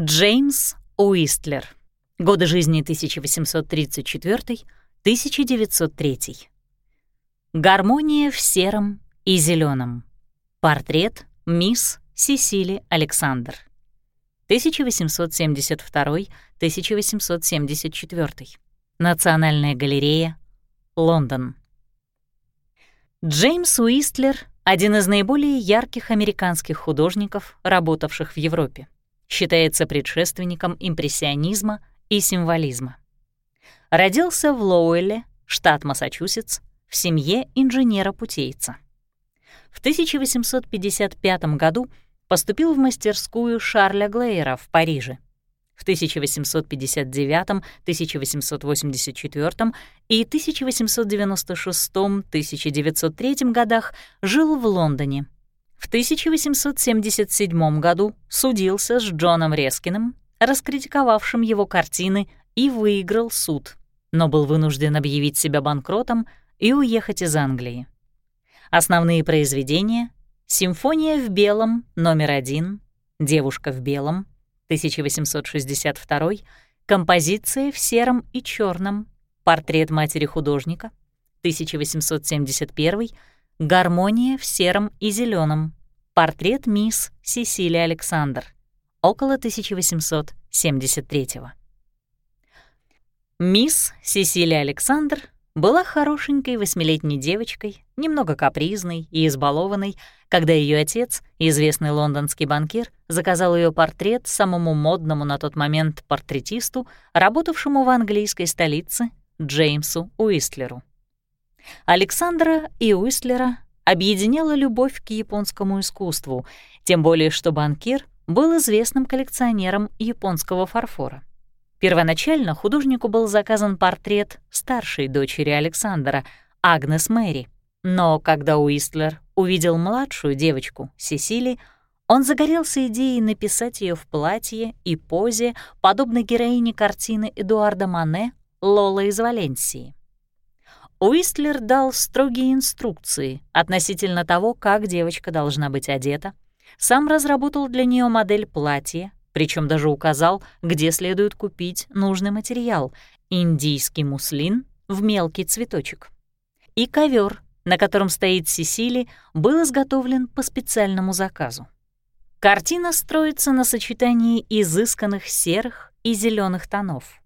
Джеймс Уистлер. Годы жизни 1834-1903. Гармония в сером и зеленом. Портрет мисс Сесили Александр. 1872-1874. Национальная галерея, Лондон. Джеймс Уистлер — один из наиболее ярких американских художников, работавших в Европе. Считается предшественником импрессионизма и символизма. Родился в Лоуэлле, штат Массачусетс, в семье инженера-путейца. В 1855 году поступил в мастерскую Шарля Глейера в Париже. В 1859, 1884 и 1896-1903 годах жил в Лондоне. В 1877 году судился с Джоном Рескиным, раскритиковавшим его картины, и выиграл суд, но был вынужден объявить себя банкротом и уехать из Англии. Основные произведения — «Симфония в белом» номер один, «Девушка в белом» 1862, «Композиция в сером и черном», «Портрет матери художника» 1871, «Гармония в сером и зеленом», «Портрет мисс Сесили Александр» около 1873. Мисс Сесилия Александр была хорошенькой восьмилетней девочкой, немного капризной и избалованной, когда ее отец, известный лондонский банкир, заказал ее портрет самому модному на тот момент портретисту, работавшему в английской столице, Джеймсу Уистлеру. Александра и Уистлера объединяла любовь к японскому искусству, тем более что банкир был известным коллекционером японского фарфора. Первоначально художнику был заказан портрет старшей дочери Александра, Агнес Мэри. Но когда Уистлер увидел младшую девочку, Сесили, он загорелся идеей написать ее в платье и позе, подобно героине картины Эдуарда Мане «Лола из Валенсии». Уистлер дал строгие инструкции относительно того, как девочка должна быть одета, сам разработал для нее модель платья, причем даже указал, где следует купить нужный материал — индийский муслин в мелкий цветочек. И ковер, на котором стоит Сесили, был изготовлен по специальному заказу. Картина строится на сочетании изысканных серых и зеленых тонов.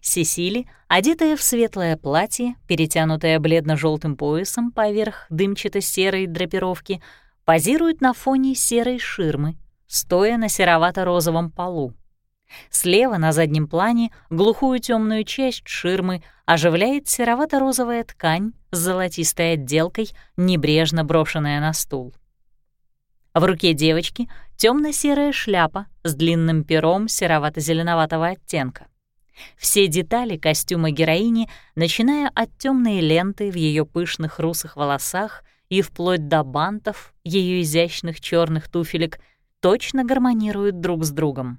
Сесили, одетая в светлое платье, перетянутое бледно желтым поясом поверх дымчато-серой драпировки, позирует на фоне серой ширмы, стоя на серовато-розовом полу. Слева на заднем плане глухую темную часть ширмы оживляет серовато-розовая ткань с золотистой отделкой, небрежно брошенная на стул. В руке девочки темно серая шляпа с длинным пером серовато-зеленоватого оттенка. Все детали костюма героини, начиная от темной ленты в ее пышных русых волосах и вплоть до бантов ее изящных черных туфелек — точно гармонируют друг с другом.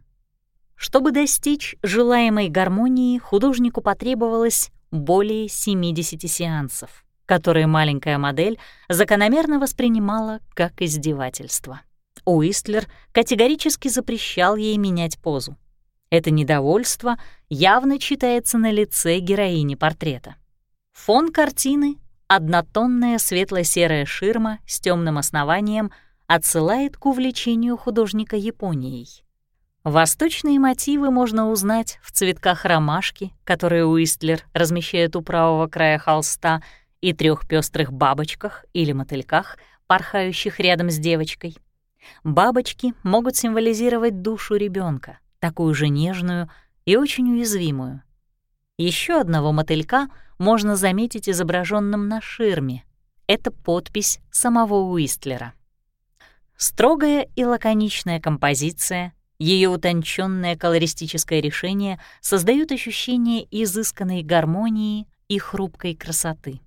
Чтобы достичь желаемой гармонии, художнику потребовалось более 70 сеансов, которые маленькая модель закономерно воспринимала как издевательство. Уистлер категорически запрещал ей менять позу. Это недовольство явно читается на лице героини портрета. Фон картины — однотонная светло-серая ширма с темным основанием — отсылает к увлечению художника Японией. Восточные мотивы можно узнать в цветках ромашки, которые Уистлер размещает у правого края холста, и трех пестрых бабочках или мотыльках, порхающих рядом с девочкой. Бабочки могут символизировать душу ребенка, такую же нежную и очень уязвимую. Еще одного мотылька можно заметить изображенным на ширме. Это подпись самого Уистлера. Строгая и лаконичная композиция, ее утонченное колористическое решение создают ощущение изысканной гармонии и хрупкой красоты.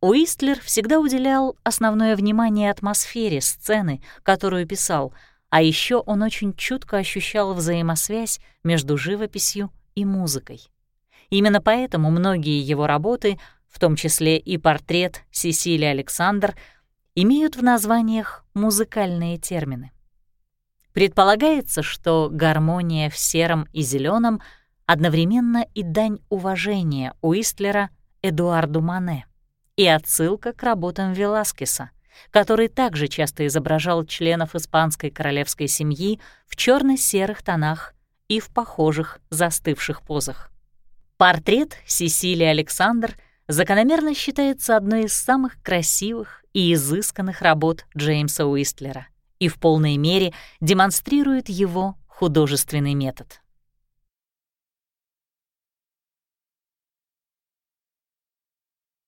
Уистлер всегда уделял основное внимание атмосфере сцены, которую писал, а еще он очень чутко ощущал взаимосвязь между живописью и музыкой. Именно поэтому многие его работы, в том числе и портрет Сесилии Александр, имеют в названиях музыкальные термины. Предполагается, что гармония в сером и зеленом одновременно и дань уважения Уистлера Эдуарду Мане и отсылка к работам Веласкеса, который также часто изображал членов испанской королевской семьи в черно серых тонах и в похожих застывших позах. Портрет Сесилии Александр закономерно считается одной из самых красивых и изысканных работ Джеймса Уистлера и в полной мере демонстрирует его художественный метод.